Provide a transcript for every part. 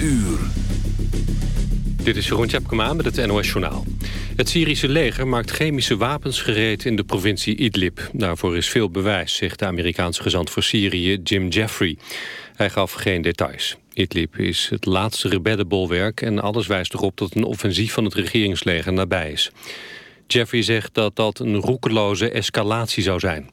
uur. Dit is Jeroen Tjepkema met het NOS Journaal. Het Syrische leger maakt chemische wapens gereed in de provincie Idlib. Daarvoor is veel bewijs, zegt de Amerikaanse gezant voor Syrië Jim Jeffrey. Hij gaf geen details. Idlib is het laatste rebellenbolwerk en alles wijst erop dat een offensief van het regeringsleger nabij is. Jeffrey zegt dat dat een roekeloze escalatie zou zijn.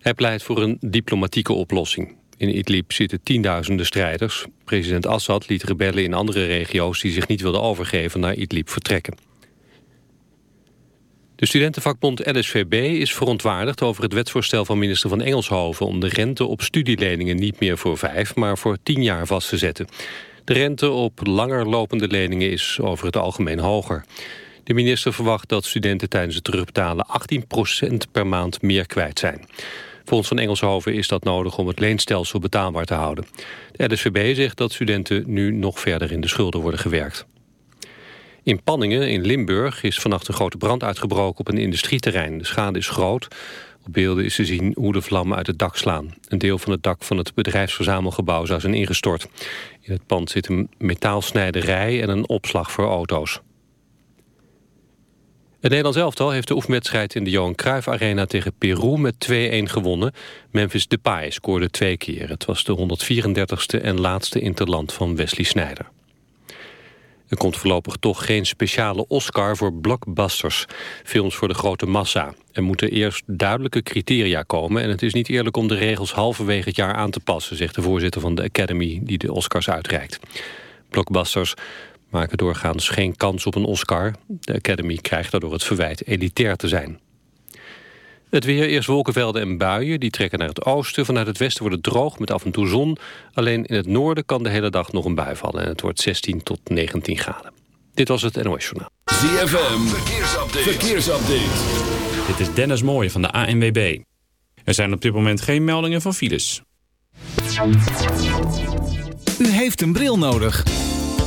Hij pleit voor een diplomatieke oplossing. In Idlib zitten tienduizenden strijders. President Assad liet rebellen in andere regio's... die zich niet wilden overgeven naar Idlib vertrekken. De studentenvakbond LSVB is verontwaardigd over het wetsvoorstel van minister van Engelshoven... om de rente op studieleningen niet meer voor vijf, maar voor tien jaar vast te zetten. De rente op langer lopende leningen is over het algemeen hoger. De minister verwacht dat studenten tijdens het terugbetalen 18% per maand meer kwijt zijn. Volgens Van Engelshoven is dat nodig om het leenstelsel betaalbaar te houden. De LSVB zegt dat studenten nu nog verder in de schulden worden gewerkt. In Panningen in Limburg is vannacht een grote brand uitgebroken op een industrieterrein. De schade is groot. Op beelden is te zien hoe de vlammen uit het dak slaan. Een deel van het dak van het bedrijfsverzamelgebouw zou zijn ingestort. In het pand zit een metaalsnijderij en een opslag voor auto's. Het Nederlands elftal heeft de oefenwedstrijd in de Johan Cruijff Arena tegen Peru met 2-1 gewonnen. Memphis Depay scoorde twee keer. Het was de 134ste en laatste interland van Wesley Sneijder. Er komt voorlopig toch geen speciale Oscar voor blockbusters. Films voor de grote massa. Er moeten eerst duidelijke criteria komen... en het is niet eerlijk om de regels halverwege het jaar aan te passen... zegt de voorzitter van de Academy die de Oscars uitreikt. Blockbusters maken doorgaans geen kans op een Oscar. De Academy krijgt daardoor het verwijt elitair te zijn. Het weer, eerst wolkenvelden en buien, die trekken naar het oosten. Vanuit het westen wordt het droog met af en toe zon. Alleen in het noorden kan de hele dag nog een bui vallen. En het wordt 16 tot 19 graden. Dit was het NOS Journaal. ZFM, verkeersupdate. verkeersupdate. Dit is Dennis Mooij van de ANWB. Er zijn op dit moment geen meldingen van files. U heeft een bril nodig.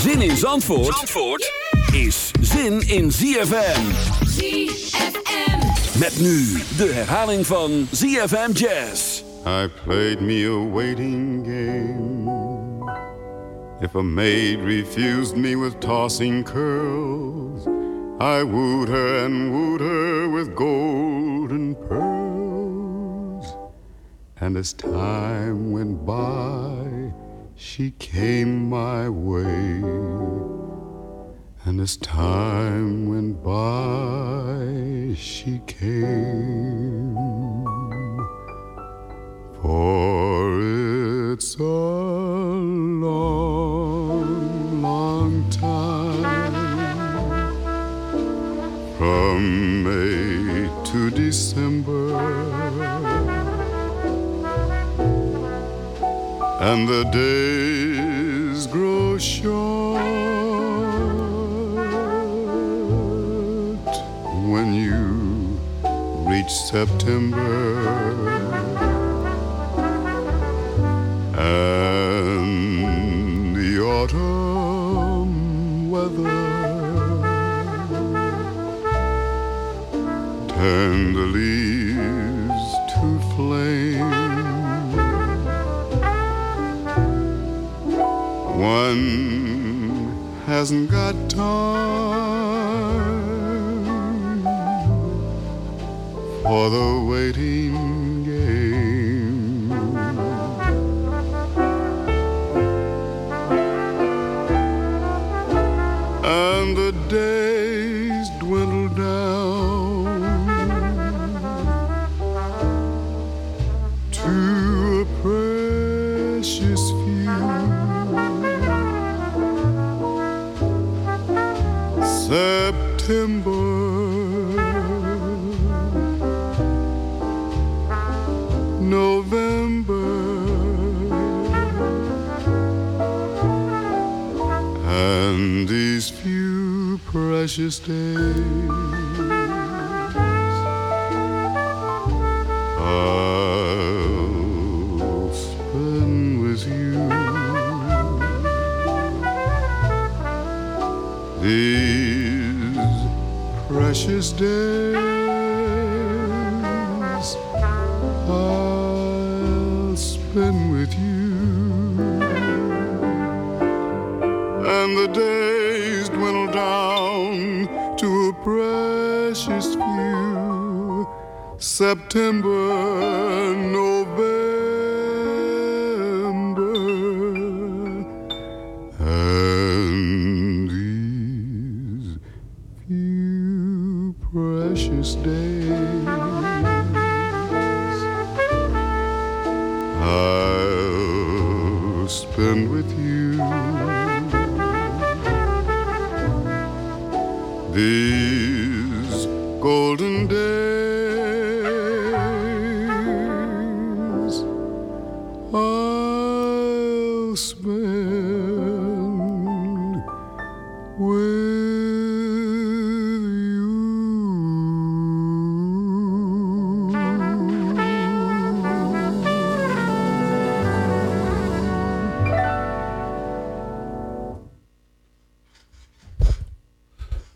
Zin in Zandvoort, Zandvoort is zin in ZFM. ZFM. Met nu de herhaling van ZFM Jazz. I played me a waiting game. If a maid refused me with tossing curls, I wooed her and wooed her with golden pearls. And as time went by, she came my way. And as time went by, she came. For it's a long, long time from May to December. And the days grow short when you reach September. And the autumn weather turn One hasn't got time for the waiting game. And the days dwindle down to a precious few. September, November, and these few precious days. I'll precious days. I'll spend with you, and the days dwindle down to a precious few. September,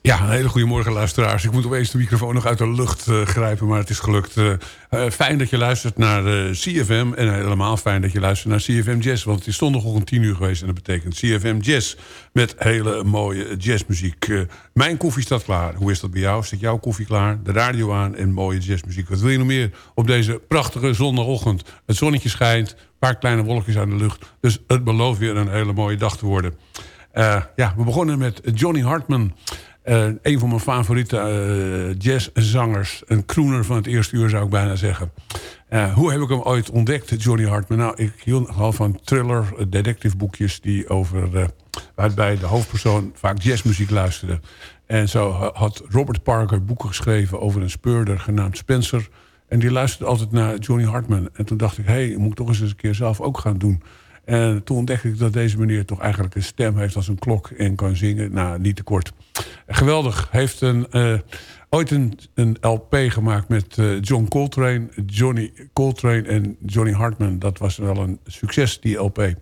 Ja, een hele goede morgen luisteraars. Ik moet opeens de microfoon nog uit de lucht eh, grijpen, maar het is gelukt. Eh, eh, fijn dat je luistert naar CFM en helemaal fijn dat je luistert naar CFM Jazz. Want het is zondagochtend tien uur geweest en dat betekent CFM Jazz met hele mooie jazzmuziek. Mijn koffie staat klaar. Hoe is dat bij jou? Staat jouw koffie klaar? De radio aan en mooie jazzmuziek. Wat wil je nog meer op deze prachtige zondagochtend? Het zonnetje schijnt, een paar kleine wolkjes aan de lucht. Dus het belooft weer een hele mooie dag te worden. Ja, we begonnen met Johnny Hartman. Eh, een van mijn favoriete eh, jazzzangers. Een crooner van het eerste uur zou ik bijna zeggen. Eh, hoe heb ik hem ooit ontdekt, Johnny Hartman? Nou, ik hield nogal van thriller, detective boekjes... die over, waarbij de hoofdpersoon vaak jazzmuziek luisterde. En zo ha- had Robert Parker boeken geschreven over een speurder genaamd Spencer... En die luisterde altijd naar Johnny Hartman. En toen dacht ik, hé, hey, ik moet toch eens een keer zelf ook gaan doen. En toen ontdekte ik dat deze meneer toch eigenlijk een stem heeft als een klok en kan zingen. Nou, niet te kort. Geweldig. Heeft een, eh, ooit een, een LP gemaakt met eh, John Coltrane, Johnny Coltrane en Johnny Hartman. Dat was wel een succes, die LP.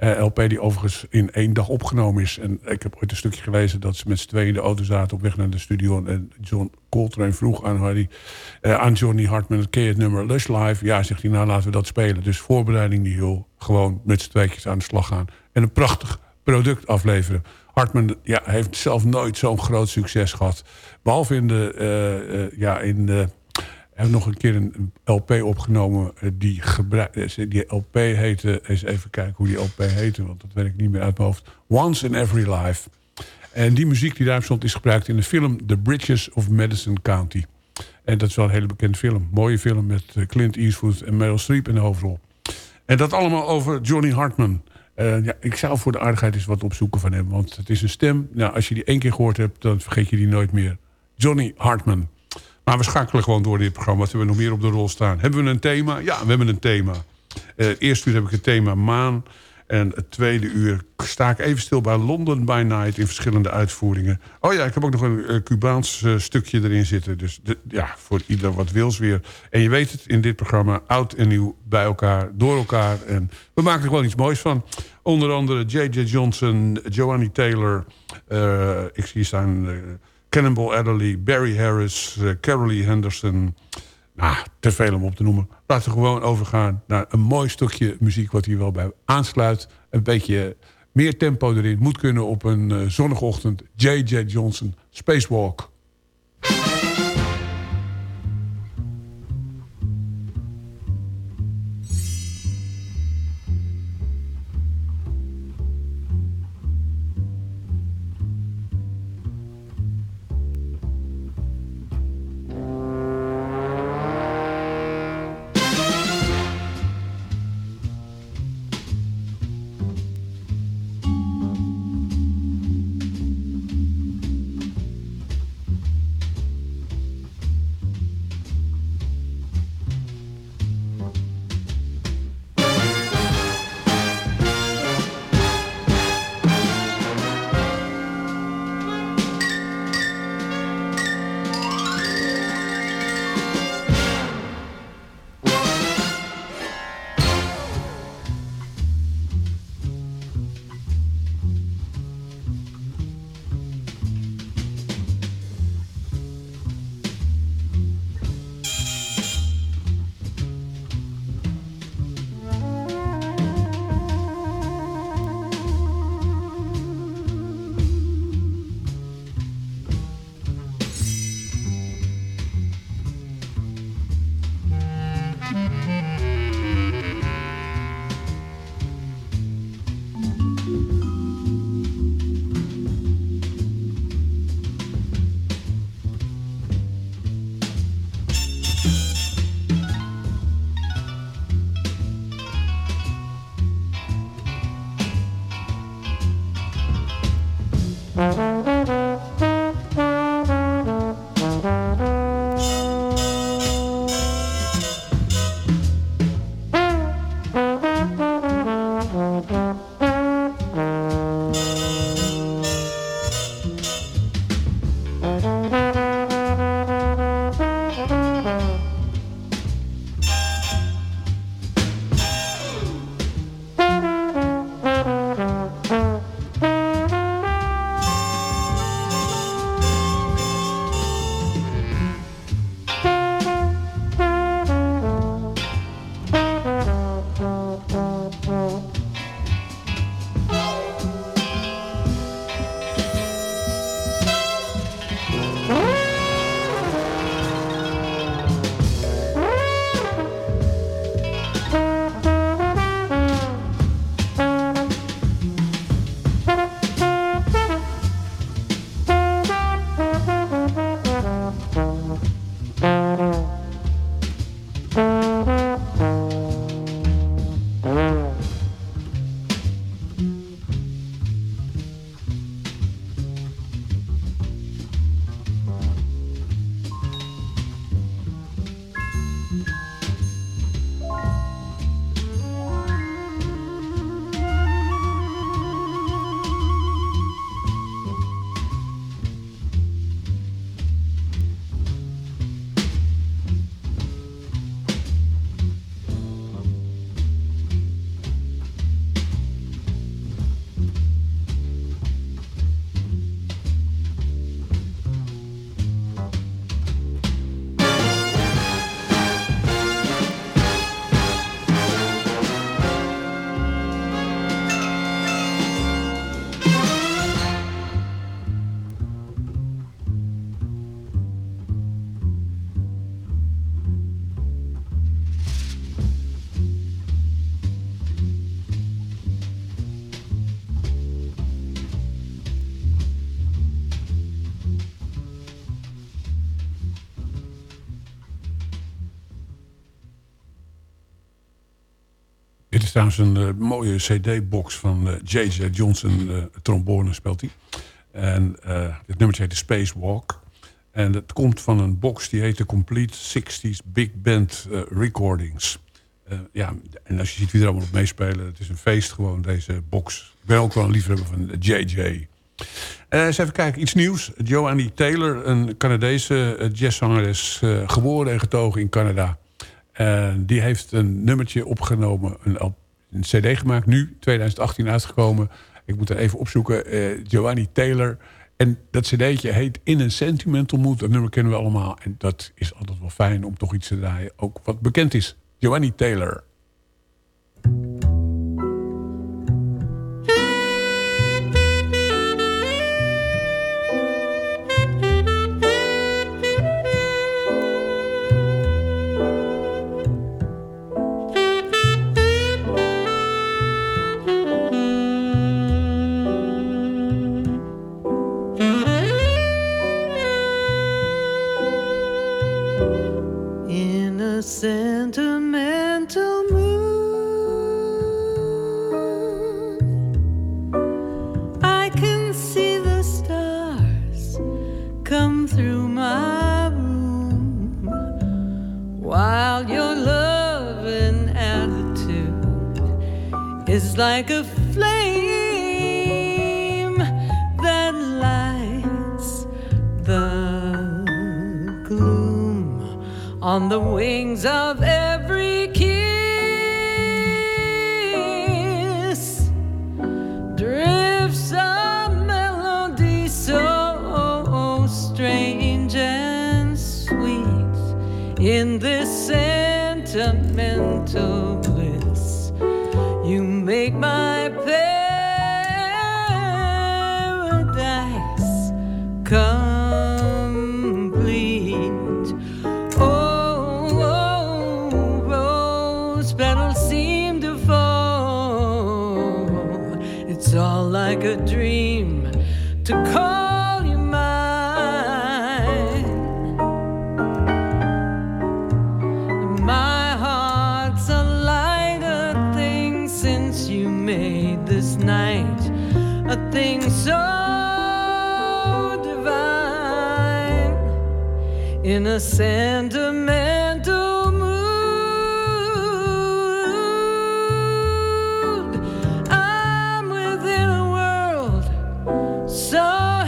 Eh, LP die overigens in één dag opgenomen is. En ik heb ooit een stukje gelezen dat ze met z'n tweeën in de auto zaten op weg naar de studio. En John Coltrane vroeg aan, Harry, eh, aan Johnny Hartman, ken je het nummer Lush Live? Ja, zegt hij, nou laten we dat spelen. Dus voorbereiding die heel gewoon met z'n tweetjes aan de slag gaan. En een prachtig product afleveren. Hartman ja, heeft zelf nooit zo'n groot succes gehad. Behalve in de, eh, ja, in de heeft nog een keer een LP opgenomen. eh, Die, eh, die LP heette... Eens even kijken hoe die LP heette. Want dat weet ik niet meer uit mijn hoofd. Once in Every Life. En die muziek die daar stond is gebruikt in de film... The Bridges of Madison County. En dat is wel een hele bekende film. Mooie film met eh, Clint Eastwood en Meryl Streep in de hoofdrol. En dat allemaal over Johnny Hartman. Ja, ik zou voor de aardigheid eens wat opzoeken van hem. Want het is een stem. Nou, als je die één keer gehoord hebt, dan vergeet je die nooit meer. Johnny Hartman. Maar we schakelen gewoon door dit programma. Wat hebben we nog meer op de rol staan? Hebben we een thema? Ja, we hebben een thema. Eh eerst uur heb ik het thema maan. En het tweede uur sta ik even stil bij London by Night... in verschillende uitvoeringen. Oh ja, ik heb ook nog een uh, Cubaans uh, stukje erin zitten. Dus de, ja, voor ieder wat wils weer. En je weet het, in dit programma oud en nieuw bij elkaar, door elkaar. En we maken er gewoon iets moois van. Onder andere J.J. Johnson, Joanny Taylor... Uh, ik zie staan Cannonball Adderley, Barry Harris, Carolee Henderson... Nou, te veel om op te noemen. Laten we gewoon overgaan naar een mooi stukje muziek... wat hier wel bij aansluit. Een beetje meer tempo erin. Moet kunnen op een uh, zonnige ochtend. J.J. Johnson, Spacewalk. Is trouwens een uh, mooie cd-box van J.J. Uh, Johnson. Uh, trombone speelt hij. En het nummer heet de Spacewalk. En het komt van een box die heet de Complete 60s Big Band Recordings. Eh, ja, en als je ziet wie er allemaal op meespelen, het is een feest gewoon, deze box. Ik ben ook wel een liefhebber van JJ. Eh, eens even kijken, iets nieuws. Joannie Taylor, een Canadese eh, jazzzangeres, eh, geboren en getogen in Canada. Eh, die heeft een nummertje opgenomen, een, een cd gemaakt, nu 2018 uitgekomen. Ik moet er even opzoeken, eh Joannie Taylor. En dat cd'tje heet In a Sentimental Mood. Dat nummer kennen we allemaal. En dat is altijd wel fijn om toch iets te draaien, ook wat bekend is. Joannie Taylor. Like a flame that lights the gloom on the wings of every a thing so divine in a sentimental mood. I'm within a world so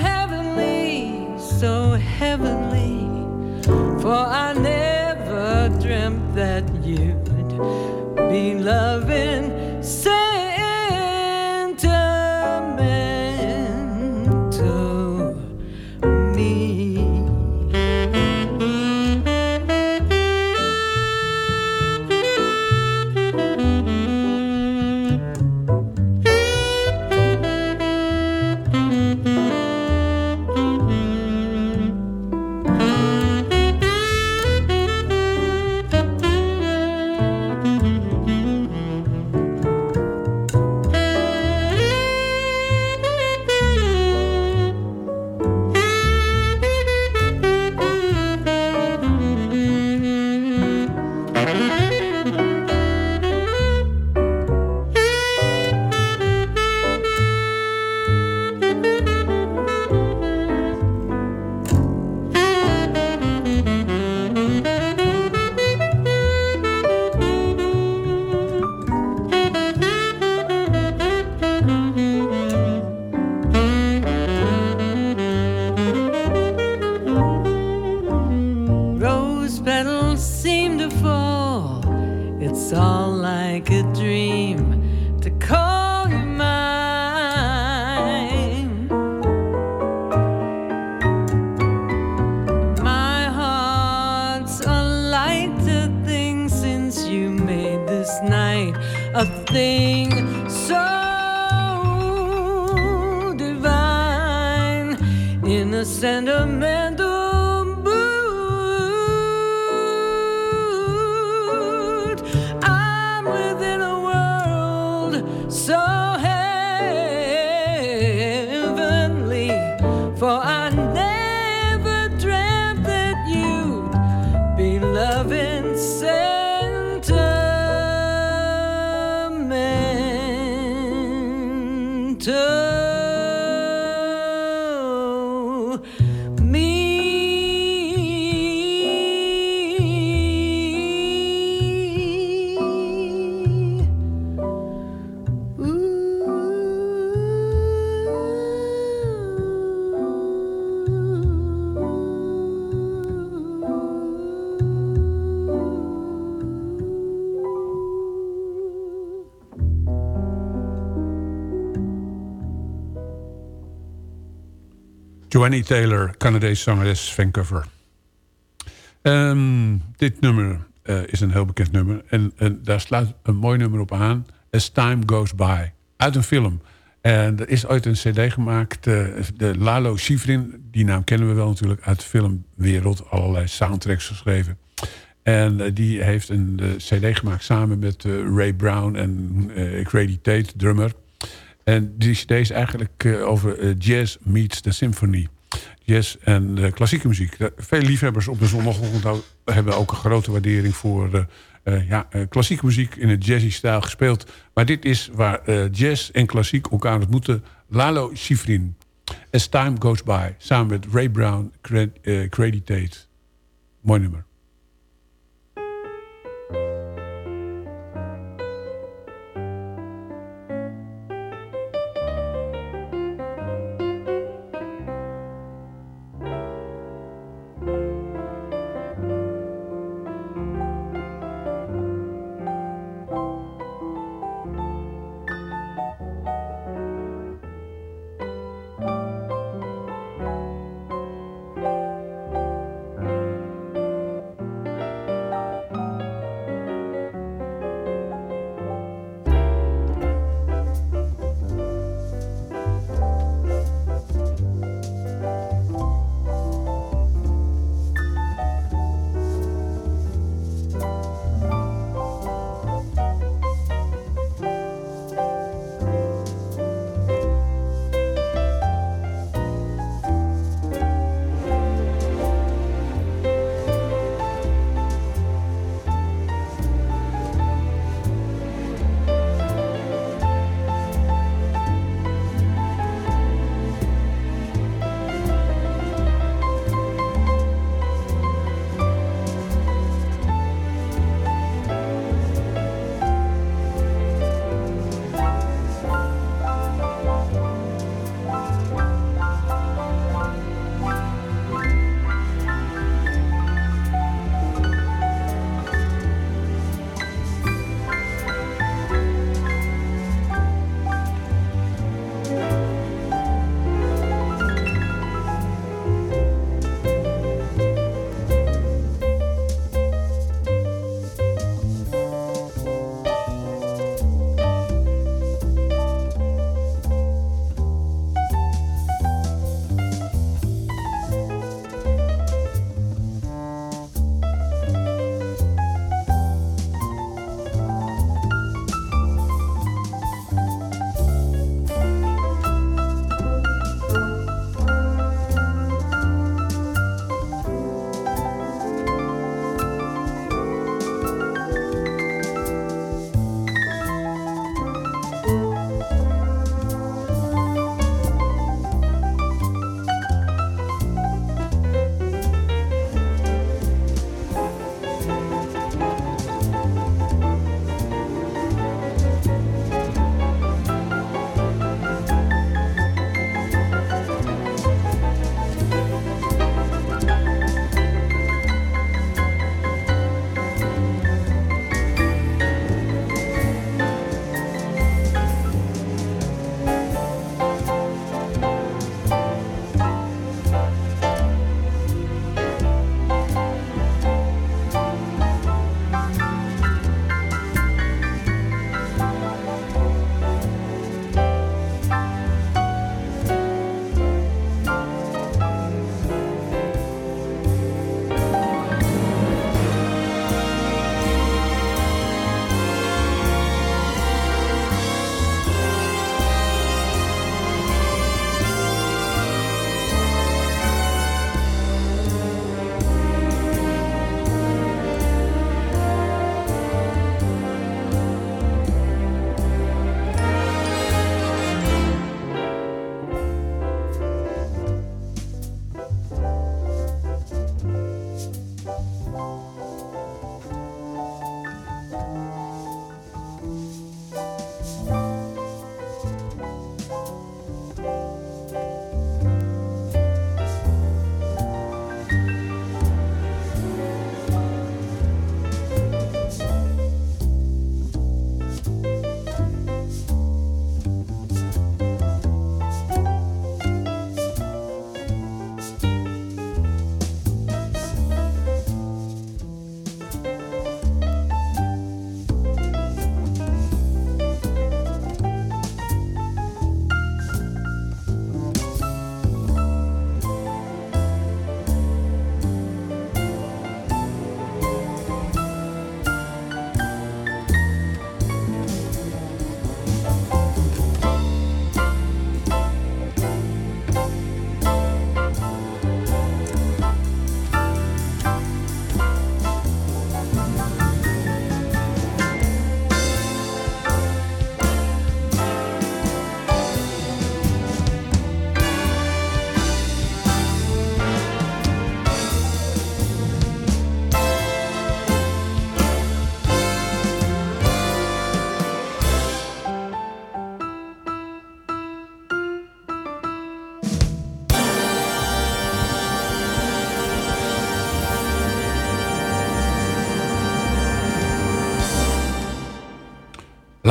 heavenly, so heavenly. For I never dreamt that you'd be loving a Joannie Taylor, Canadese zangeres Vancouver. Ehm, dit nummer eh, is een heel bekend nummer. En, en, daar sluit een mooi nummer op aan. As Time Goes By. Uit een film. En er is ooit een cd gemaakt. Uh, de Lalo Schifrin. Die naam kennen we wel natuurlijk uit de filmwereld. Allerlei soundtracks geschreven. En uh, die heeft een cd gemaakt samen met Ray Brown en Grady Tate, drummer. En die cd is eigenlijk over jazz meets the symphony jazz en uh, klassieke muziek. Veel liefhebbers op de zondagochtend hebben ook een grote waardering voor ja, klassieke muziek in een jazzy stijl gespeeld. Maar dit is waar jazz en klassiek elkaar ontmoeten. Lalo Schifrin. As Time Goes By. Samen met Ray Brown, Grady Tate. Mooi nummer.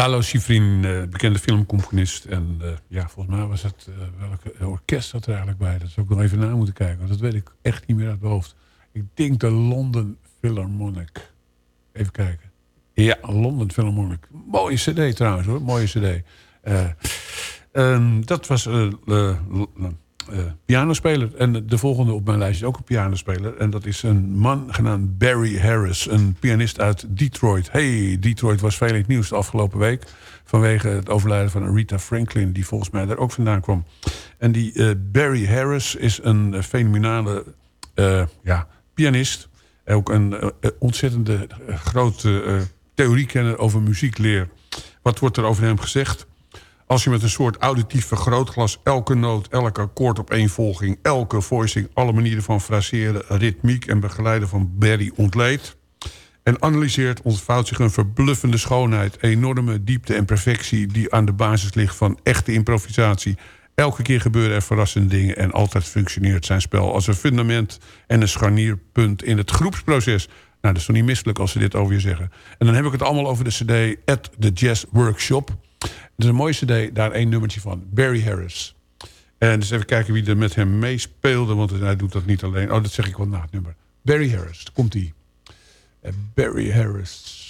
Lalo Schifrin, eh, bekende filmcomponist. En eh, ja, volgens mij was het... eh, welke orkest zat er eigenlijk bij? Dat zou ik nog even na moeten kijken. Want dat weet ik echt niet meer uit mijn hoofd. Ik denk de London Philharmonic. Even kijken. Ja, London Philharmonic. Mooie cd trouwens hoor. Mooie cd. Eh, ehm, dat was pianospeler. En de volgende op mijn lijst is ook een pianospeler. En dat is een man genaamd Barry Harris. Een pianist uit Detroit. Hey, Detroit was veel in het nieuws de afgelopen week. Vanwege het overlijden van Rita Franklin. Die volgens mij daar ook vandaan kwam. En die eh, Barry Harris is een eh, fenomenale eh, ja, pianist. Ook een eh, eh, ontzettende eh, grote eh, theoriekenner over muziekleer. Wat wordt er over hem gezegd? Als je met een soort auditief vergrootglas elke noot, elk akkoord op één volging, elke voicing, alle manieren van fraseren, ritmiek en begeleiden van Barry ontleedt en analyseert, ontvouwt zich een verbluffende schoonheid, enorme diepte en perfectie die aan de basis ligt van echte improvisatie. Elke keer gebeuren er verrassende dingen en altijd functioneert zijn spel als een fundament en een scharnierpunt in het groepsproces. Nou, dat is toch niet misselijk als ze dit over je zeggen. En dan heb ik het allemaal over de cd At the Jazz Workshop. Is een mooie cd, daar één nummertje van. Barry Harris. En dus even kijken wie er met hem meespeelde, want hij doet dat niet alleen. Oh, dat zeg ik wel na het nummer. Barry Harris, komt hij. Barry Harris.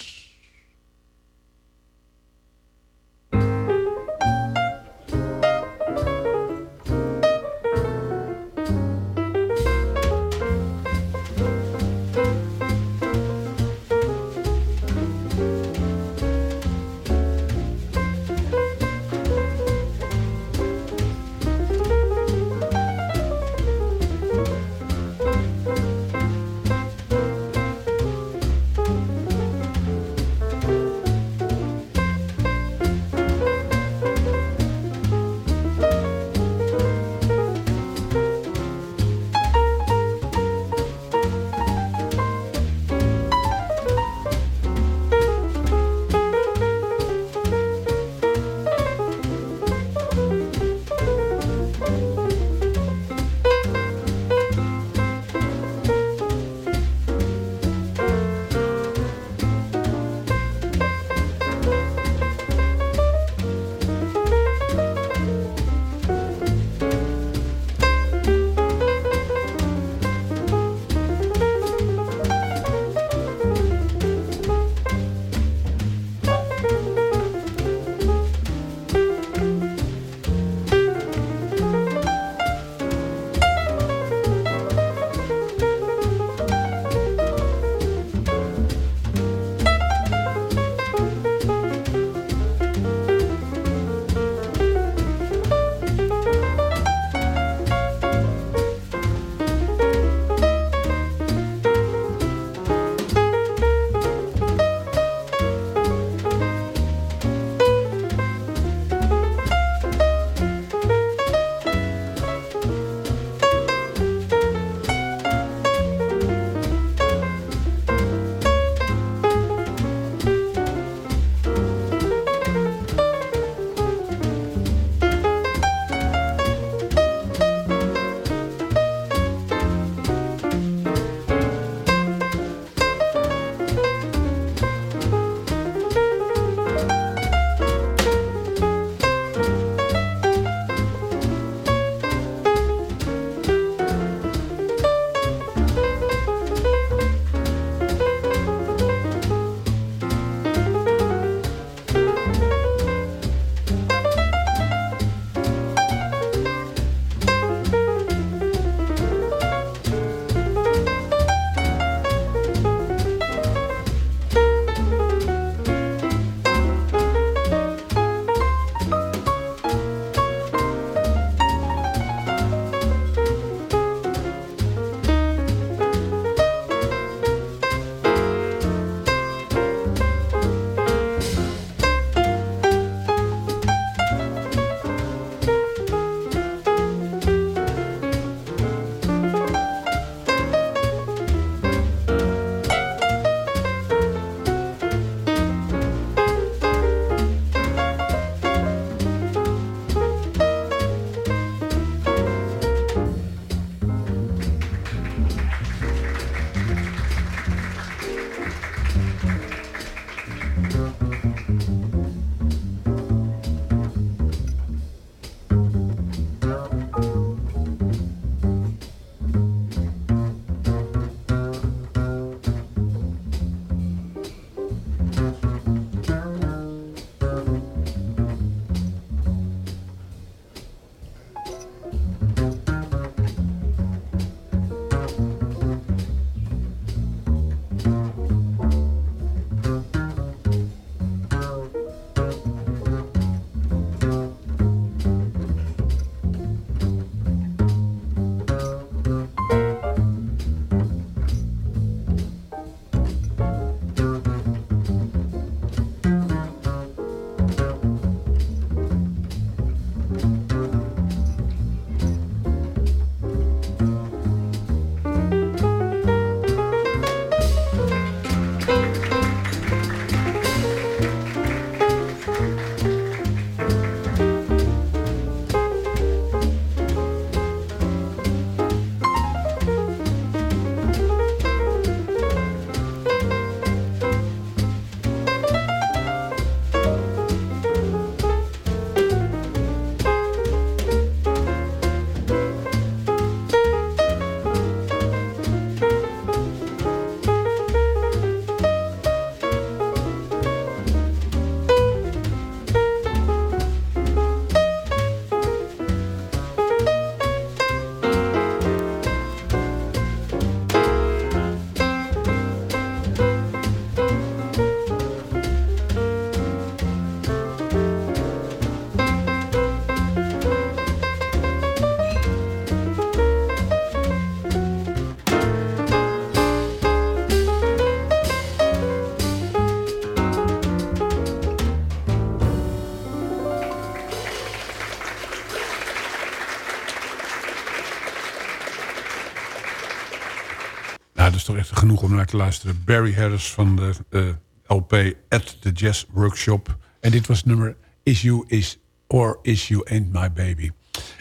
Genoeg om naar te luisteren. Barry Harris van de eh, LP At The Jazz Workshop. En dit was nummer Is You Is Or Is You Ain't My Baby.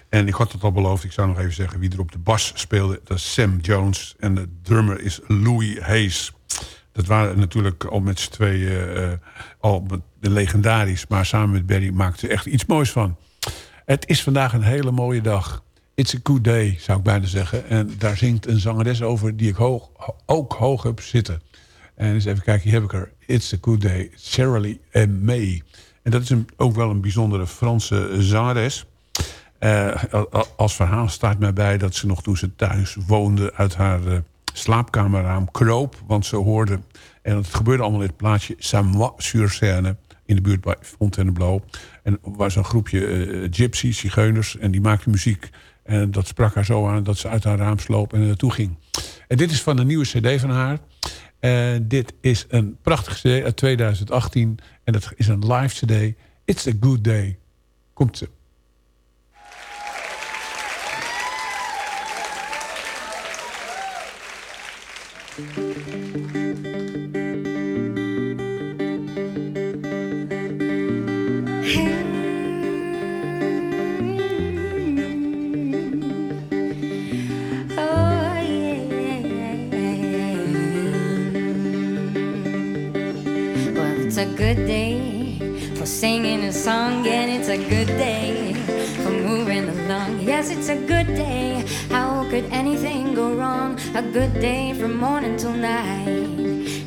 En ik had het al beloofd, ik zou nog even zeggen... wie er op de bas speelde, dat is Sam Jones. En de drummer is Louis Hayes. Dat waren natuurlijk al met z'n tweeën eh, al legendarisch. Maar samen met Barry maakten ze echt iets moois van. Het is vandaag een hele mooie dag. It's a good day, zou ik bijna zeggen. En daar zingt een zangeres over die ik hoog, ook hoog heb zitten. En eens even kijken, hier heb ik er. It's a good day, Shirley and May. En dat is een, ook wel een bijzondere Franse zangeres. Uh, als verhaal staat mij bij dat ze nog toen ze thuis woonde... uit haar uh, slaapkamerraam kroop. Want ze hoorde, en het gebeurde allemaal in het plaatsje... Samois-sur-Seine, in de buurt bij Fontainebleau. En was een groepje uh, gypsies, zigeuners... en die maakten muziek... En dat sprak haar zo aan dat ze uit haar raam sloop en er naartoe ging. En dit is van een nieuwe cd van haar. En dit is een prachtige cd uit 2018. En dat is een live cd. It's a good day. Komt ze. Singing a song, and it's a good day for moving along. Yes, it's a good day. How could anything go wrong? A good day from morning till night,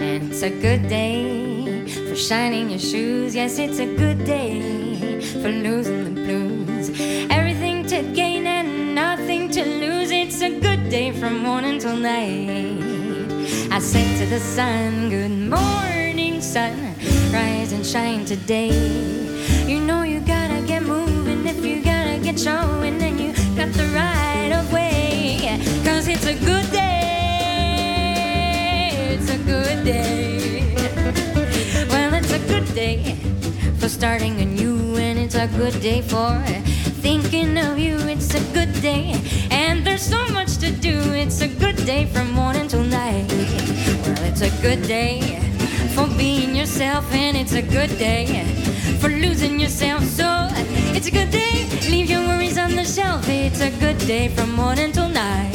and it's a good day for shining your shoes. Yes, it's a good day for losing the blues. Everything to gain and nothing to lose. It's a good day from morning till night. I say to the sun, Good morning, sun and shine today. You know you gotta get moving if you gotta get showing, then you got the right of way. Cause it's a good day, it's a good day. Well, it's a good day for starting anew, and it's a good day for thinking of you. It's a good day, and there's so much to do. It's a good day from morning till night. Well, it's a good day being yourself, and it's a good day for losing yourself. So it's a good day, leave your worries on the shelf. It's a good day from morning till night.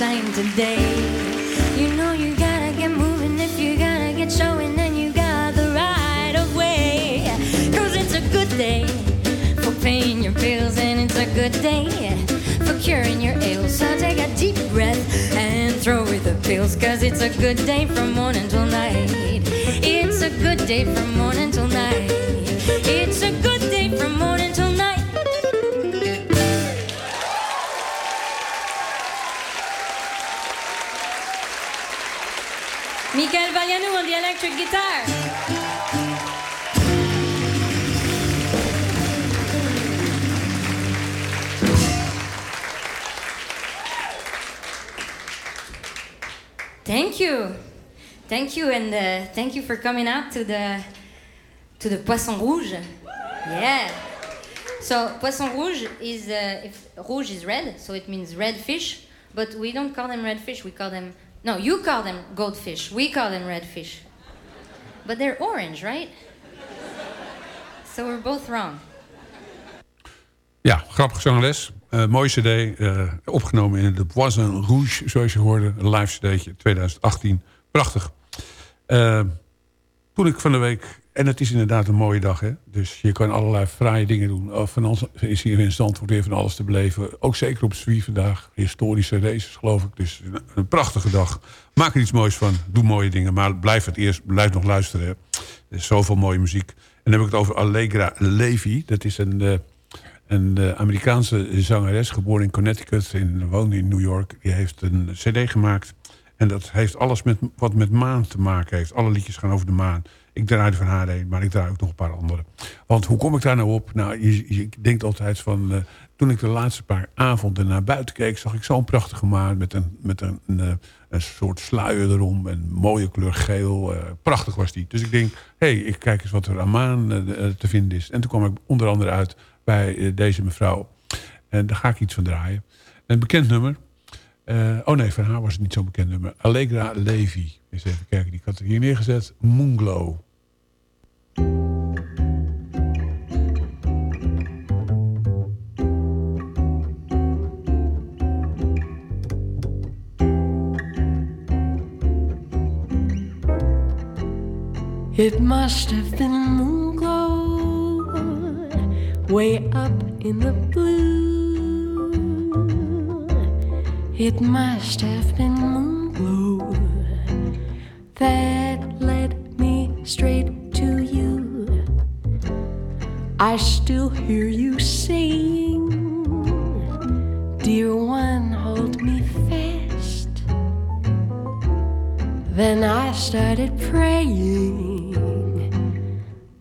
Rise today. You know you gotta get moving if you gotta get showing, and you got the right of way. Cause it's a good day for paying your bills, and it's a good day for curing your ills. So take a deep breath and throw away the pills, cause it's a good day from morning till night. It's a good day from morning till night. It's electric guitar. Thank you. Thank you and uh, thank you for coming out to the to the Poisson Rouge. Yeah. So Poisson Rouge is uh, if rouge is red, so it means red fish, but we don't call them red fish, we call them no, you call them goldfish. We call them red fish. But they're orange, right? So we're both wrong. Ja, grappig zangeres. Uh, mooie cd. eh, opgenomen in de Poisson Rouge, zoals je hoorde. Een live cd'tje 2018. Prachtig. Eh, toen ik van de week... En het is inderdaad een mooie dag, hè? Dus je kan allerlei fraaie dingen doen. Van ons is hier in Zandvoort weer van alles te beleven. Ook zeker op Zwie vandaag. Historische races, geloof ik. Dus een, prachtige dag. Maak er iets moois van. Doe mooie dingen. Maar blijf het eerst, blijf nog luisteren. Hè? Er is zoveel mooie muziek. En dan heb ik het over Allegra Levy. Dat is een... eh, een eh, Amerikaanse zangeres, geboren in Connecticut, in, woonde in New York. Die heeft een cd gemaakt. En dat heeft alles met, wat met maan te maken heeft. Alle liedjes gaan over de maan. Ik draai er van haar heen, maar ik draai ook nog een paar andere. Want hoe kom ik daar nou op? Nou, je, je denkt altijd van... eh, toen ik de laatste paar avonden naar buiten keek... zag ik zo'n prachtige maan met een, met een, een, eh, een soort sluier erom. En mooie kleur geel. eh, prachtig was die. Dus ik denk, hé, hey, ik kijk eens wat er aan maan te vinden is. En toen kwam ik onder andere uit bij deze mevrouw. En daar ga ik iets van draaien. Een bekend nummer. Eh, oh nee, van haar was het niet zo'n bekend nummer. Allegra Levy. Eens even kijken, die had ik hier neergezet. Moonglow. It must have been way up in the blue. It must have been moon glow that led me straight to you. I still hear you saying, Dear one, hold me fast. Then I started praying.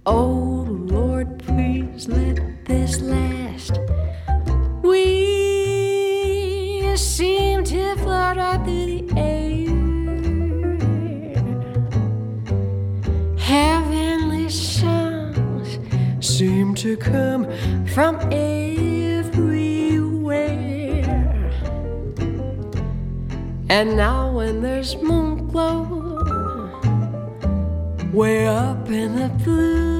Oh Lord, please let this last. Float right through the air. Heavenly sounds seem to come from everywhere. And now when there's moon glow way up in the blue,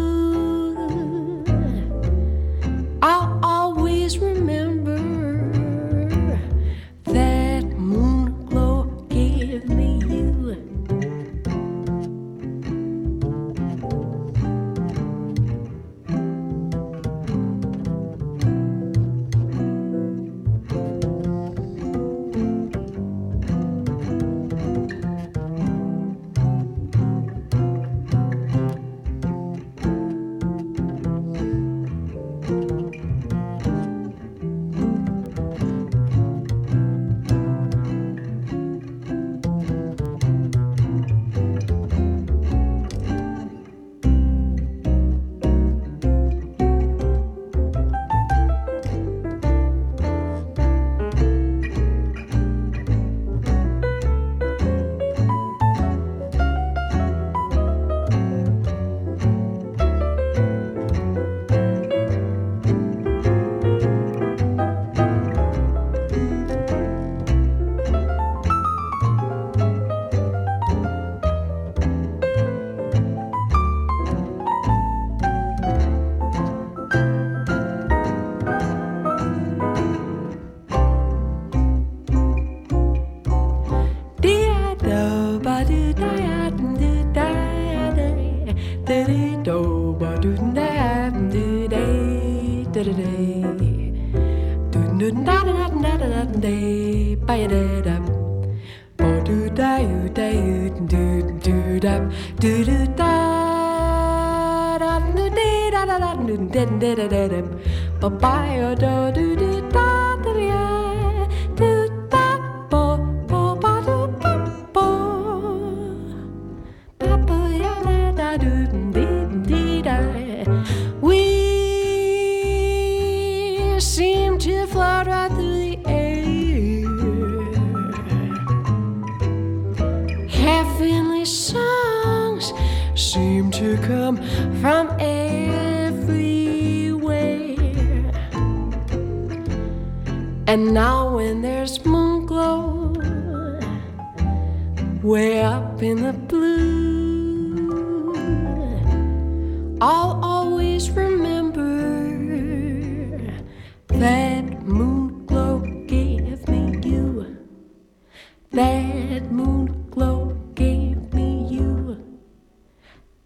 Bye do And now, when there's moon glow, way up in the blue, I'll always remember that moon glow gave me you. That moon glow gave me you.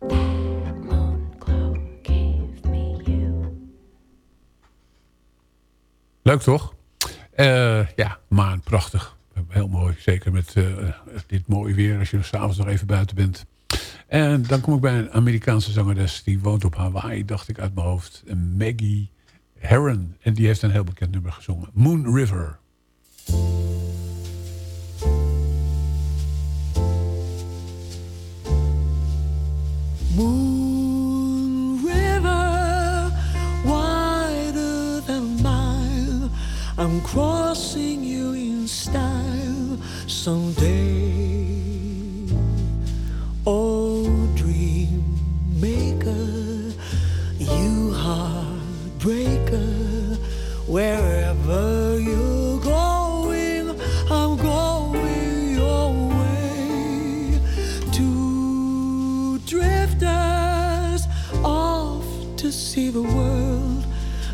That moon glow gave me you. Leuk toch? Heel mooi. Zeker met eh, dit mooie weer als je s'avonds nog even buiten bent. En dan kom ik bij een Amerikaanse zangeres. Die woont op Hawaii, dacht ik uit mijn hoofd. Maggie Herron. En die heeft een heel bekend nummer gezongen. Moon River. Moon River, wider than a mile. I'm crossing someday. Oh, dream maker, you heartbreaker, wherever you're going, I'm going your way. Two drifters off to see the world.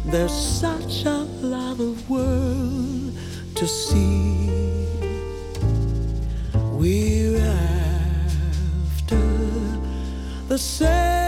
There's such a lot of world to see. The same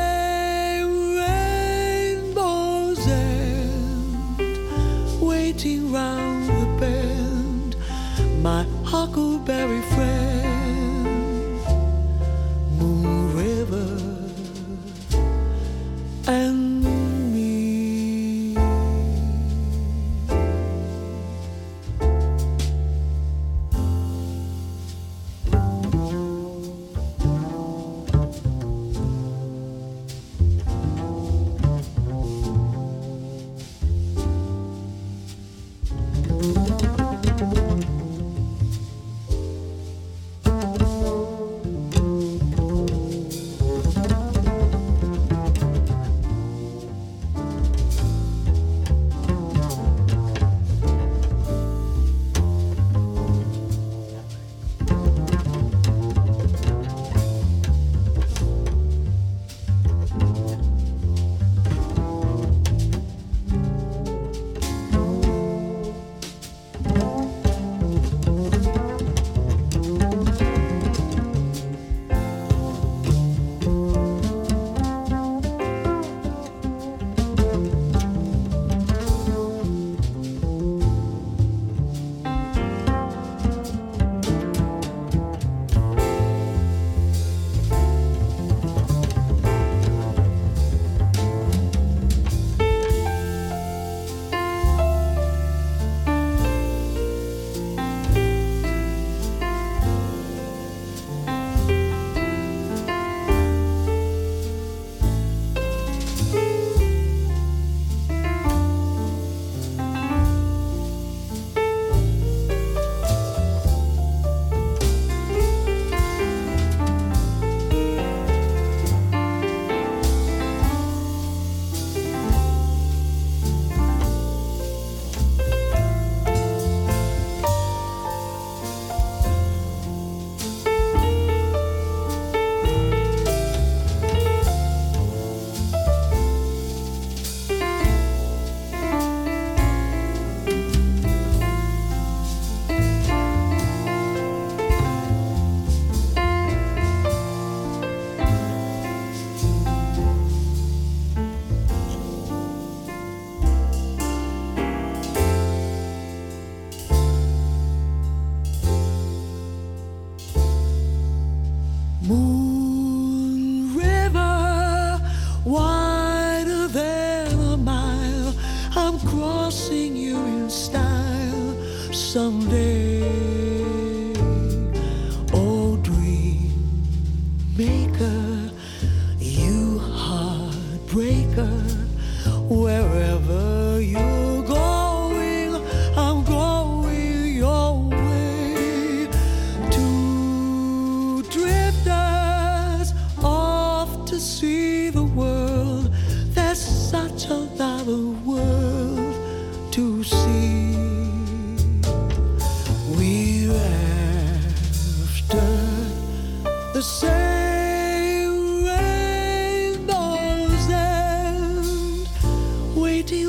the same rainbows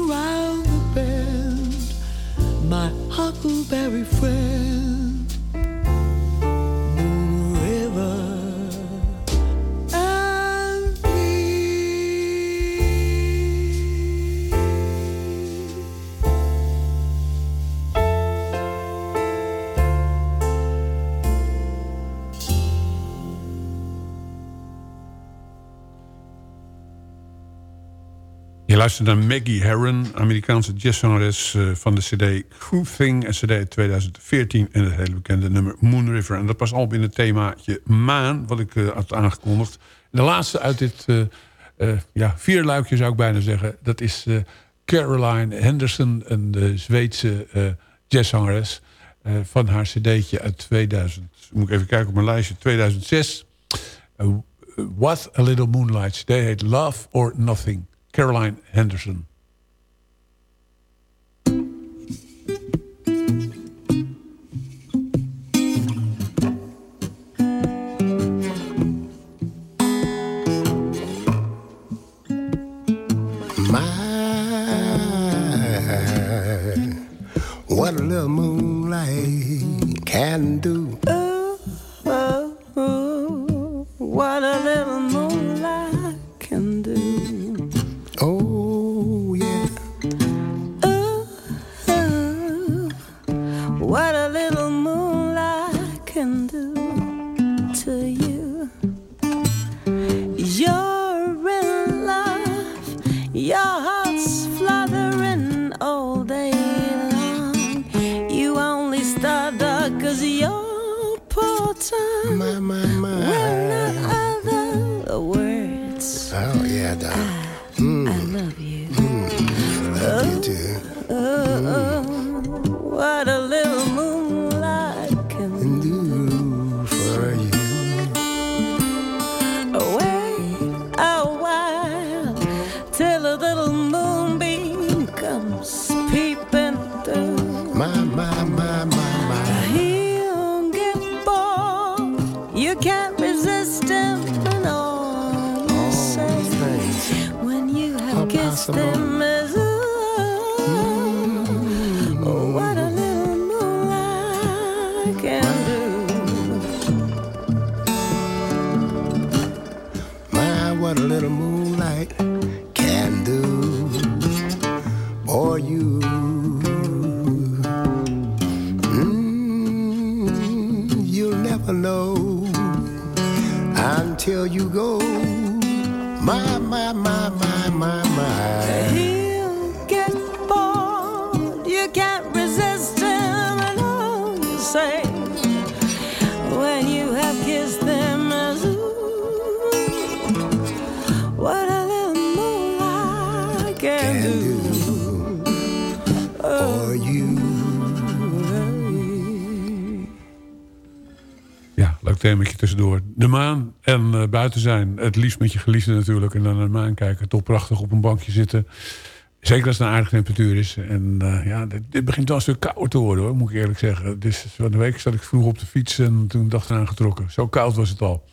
round the bend. My huckleberry friend, luistert naar Maggie Herron, Amerikaanse jazzzangeres eh, van de cd Groove Thing. Een cd uit 2014 en het hele bekende nummer Moon River. En dat was al in het themaatje Maan, wat ik eh, had aangekondigd. De laatste uit dit uh, uh, ja, vierluikje zou ik bijna zeggen. Dat is Caroline Henderson, een Zweedse jazzzangeres. van haar cd'tje uit 2000. Moet ik even kijken op mijn lijstje. 2006. What a Little Moonlight. CD heet Love or Nothing. Caroline Henderson. My, what a little moonlight can do. Until you go. Themaatje tussendoor. De maan en uh, buiten zijn. Het liefst met je geliefde natuurlijk. En dan naar de maan kijken. Toch prachtig op een bankje zitten. Zeker als het een aardige temperatuur is. En uh, ja, dit, begint wel een stuk kouder te worden hoor, moet ik eerlijk zeggen. Dus van de week zat ik vroeg op de fiets en toen dacht eraan getrokken. Zo koud was het al.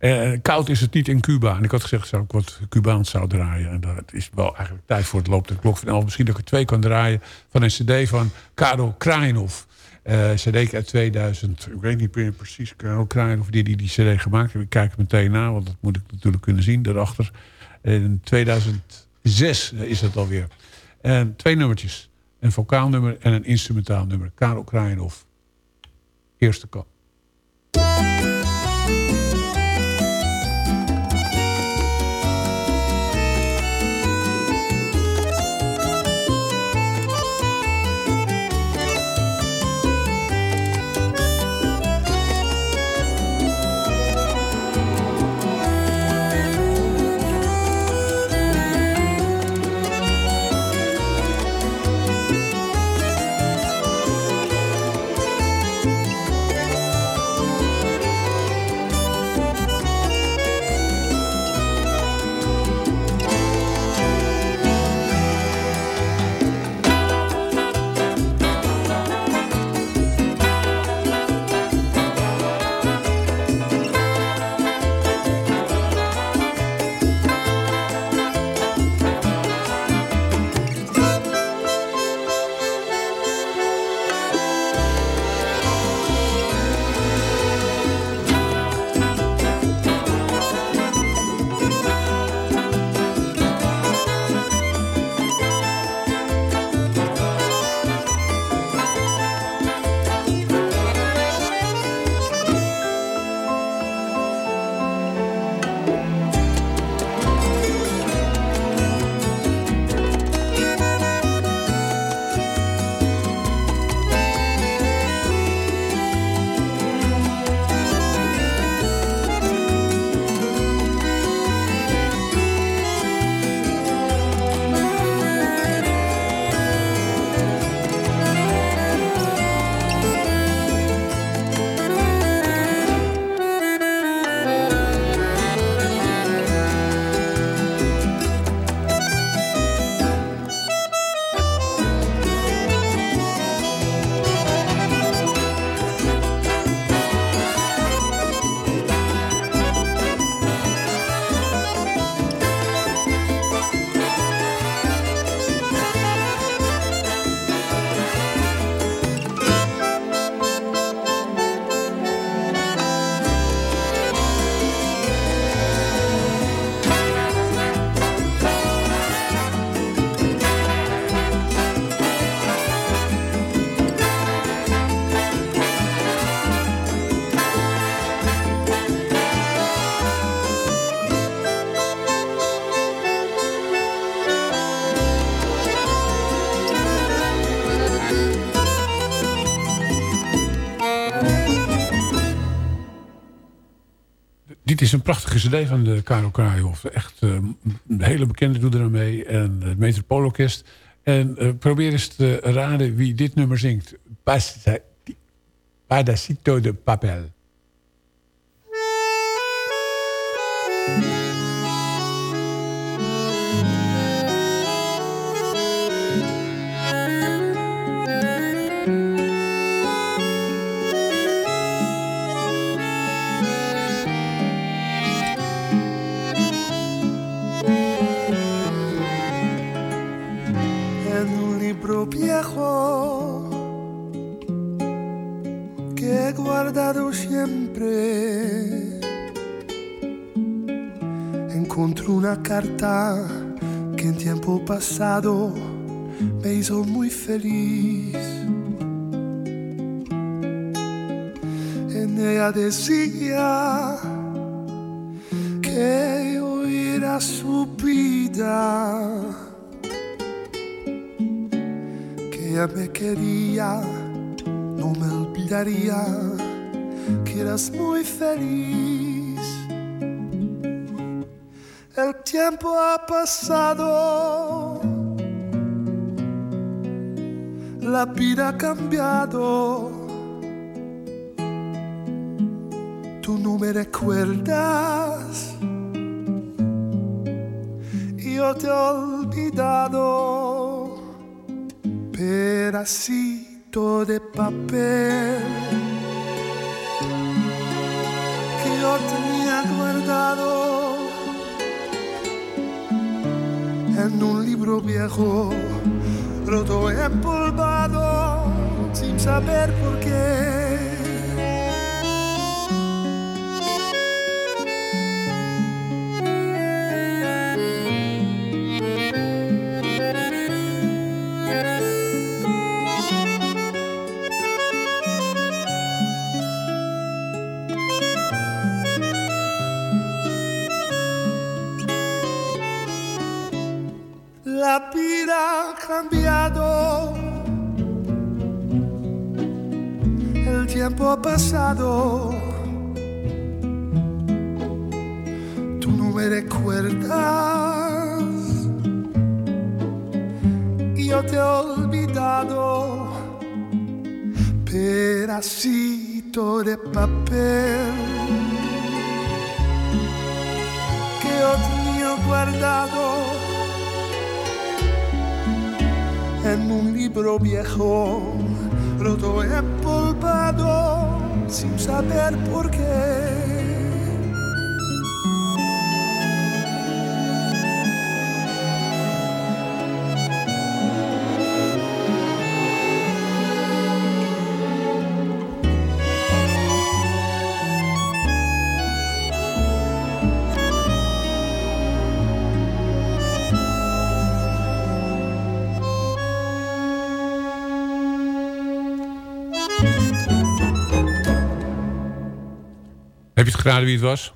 Uh, koud is het niet in Cuba. En ik had gezegd dat ik wat Cubaans zou draaien. En dat is wel eigenlijk tijd voor het loopt de klok van. Misschien dat ik twee kan draaien van een cd van Karel Krainhoff. Uh, CD uit 2000. Ik weet niet meer precies, Karel Krainhoff, die, die die cd gemaakt heeft. Ik kijk meteen na, want dat moet ik natuurlijk kunnen zien daarachter. In 2006 is dat alweer. En twee nummertjes. Een vocaalnummer en een instrumentaal nummer. Karel Krainhoff. Eerste kant. Is een prachtige cd van de Karel Kraaihoff. Echt eh, een hele bekende doet er aan mee. En het Metropoolorkest. En eh, probeer eens te raden wie dit nummer zingt. Padacito de Papel. Una carta que en tiempo pasado me hizo muy feliz. En ella decía que yo era su vida que ella me quería, no me olvidaría, que eras muy feliz. Tiempo ha pasado, la vida ha cambiado. Tú no me recuerdas yo te he olvidado. Pedacito de papel. Que yo tenía guardado en un libro viejo, roto empolvado, sin saber por qué. Cambiado, el tiempo ha pasado. Tú no me recuerdas y yo te he olvidado. Pedacito de papel que yo tenía guardado en un libro viejo, roto empolvado, sin saber por qué. Geraden wie het was?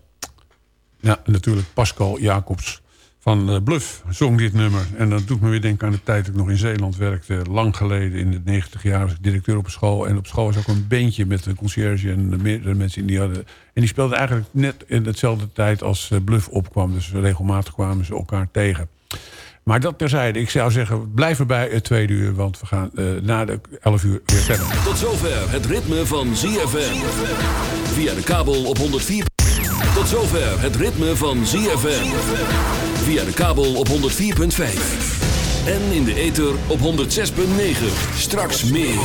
Ja, natuurlijk Pascal Jacobs van eh, Bluff zong dit nummer. En dat doet me weer denken aan de tijd dat ik nog in Zeeland werkte. Lang geleden, in de 90 jaar, was ik directeur op een school. En op school was ook een bandje met de conciërge en de meerdere mensen die hadden. En die speelden eigenlijk net in dezelfde tijd als eh, Bluff opkwam. Dus regelmatig kwamen ze elkaar tegen. Maar dat terzijde. Ik zou zeggen, blijf erbij het tweede uur. Want we gaan eh, na de 11 uur weer verder. Tot zover het ritme van ZFM. Via de kabel op 104. Tot zover het ritme van ZFM. Via de kabel op 104.5. En in de ether op 106.9. Straks meer.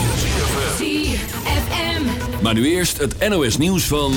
ZFM. Maar nu eerst het NOS nieuws van...